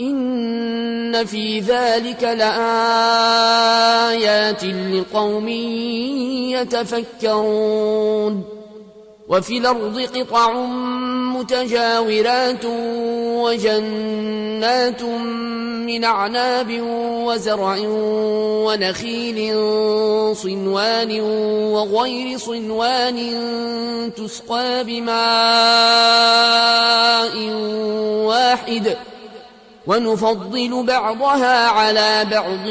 إن في ذلك لآيات لقوم يتفكرون. وفي الأرض قطع متجاورات وجنات من أعناب وزرع ونخيل صنوان وغير صنوان تسقى بماء واحد ونفضل بعضها على بعض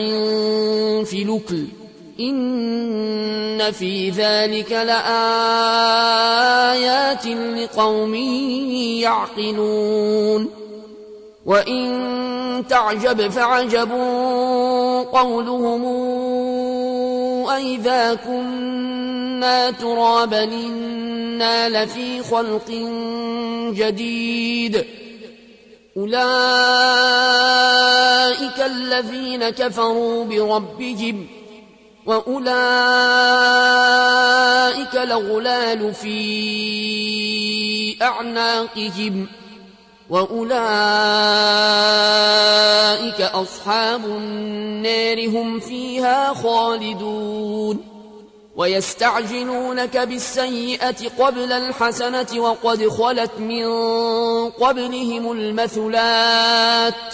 في لكل إن في ذلك لآيات لقوم يعقلون وإن تعجب فعجب قولهم أئذا كنا ترابا إنا لفي خلق جديد أولئك الذين كفروا بربهم وأولئك لغلال في أعناقهم وأولئك أصحاب النار هم فيها خالدون ويستعجلونك بالسيئة قبل الحسنة وقد خلت من قبلهم المثلات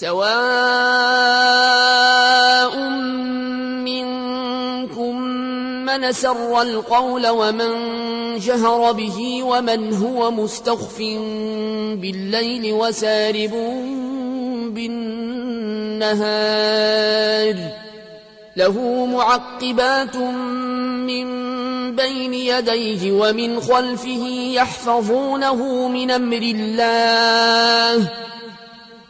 سواء منكم من سر القول ومن جهر به ومن هو مستخف بالليل وسارب بالنهار له معقبات من بين يديه ومن خلفه يحفظونه من أمر الله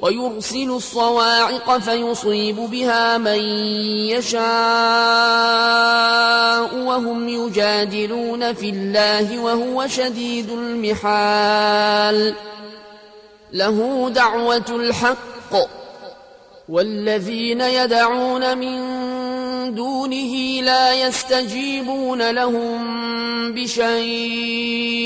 ويرسل الصواعق فيصيب بها من يشاء وهم يجادلون في الله وهو شديد المحال. له دعوة الحق. والذين يدعون من دونه لا يستجيبون لهم بشيء.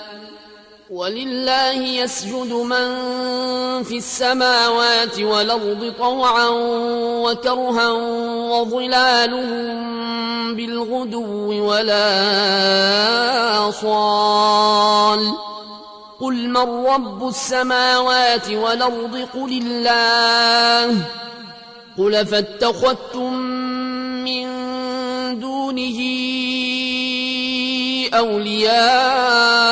ولله يسجد من في السماوات والأرض طوعا وكرها وظلالهم بالغدو ولا صال. قل من رب السماوات والأرض؟ قل الله. قل فاتخذتم من دونه أولياء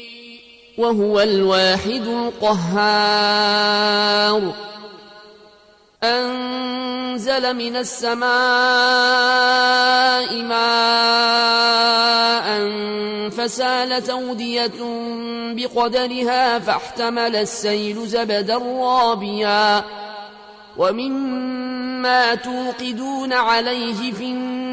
وهو الواحد القهار. أنزل من السماء ماء فسالت أودية بقدرها فاحتمل السيل زبدا رابيا. ومما توقدون عليه في النار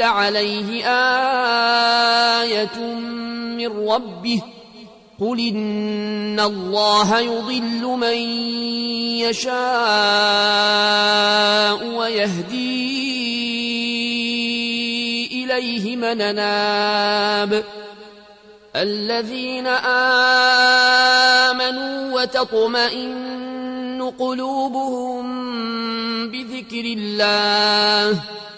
أنزل عليه آية من ربه قل إن الله يضل من يشاء ويهدي إليه من ناب الذين آمنوا وتطمئن قلوبهم بذكر الله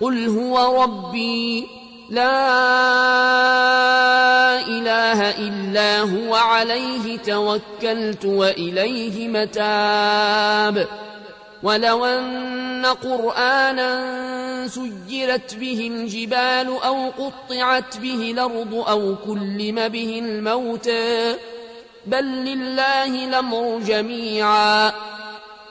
قل هو ربي لا إله إلا هو عليه توكلت وإليه متاب. ولو أن قرآنا سجرت به الجبال أو قطعت به الأرض أو كلم به الموتى. بل لله الأمر جميعا.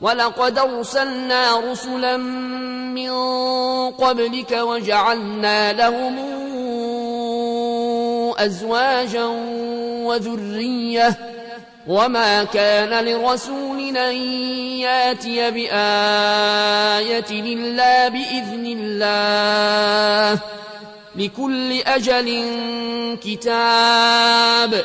ولقد أرسلنا رسلا من قبلك وجعلنا لهم أزواجا وذرية. وما كان لرسول أن يأتي بآية إلا بإذن الله. لكل أجل كتاب.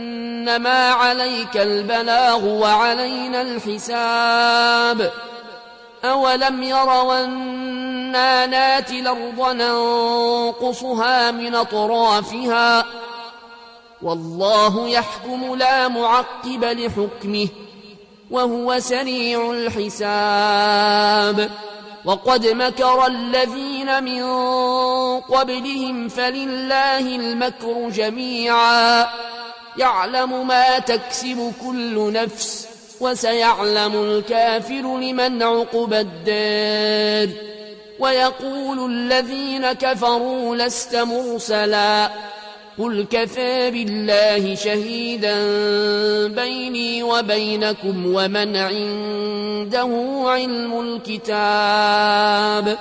فإنما عليك البلاغ وعلينا الحساب أولم يروا أنا ناتي الأرض ننقصها من أطرافها والله يحكم لا معقب لحكمه وهو سريع الحساب وقد مكر الذين من قبلهم فلله المكر جميعا يعلم ما تكسب كل نفس وسيعلم الكافر لمن عقب الدار. ويقول الذين كفروا لست مرسلا قل كفى بالله شهيدا بيني وبينكم ومن عنده علم الكتاب.